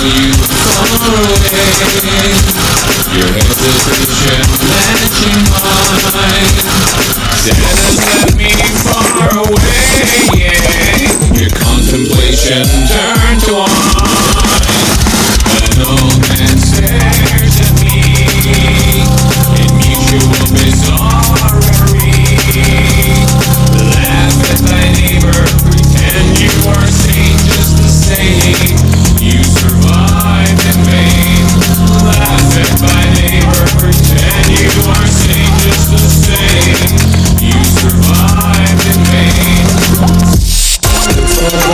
see you far away Your hesitation matching mine. Send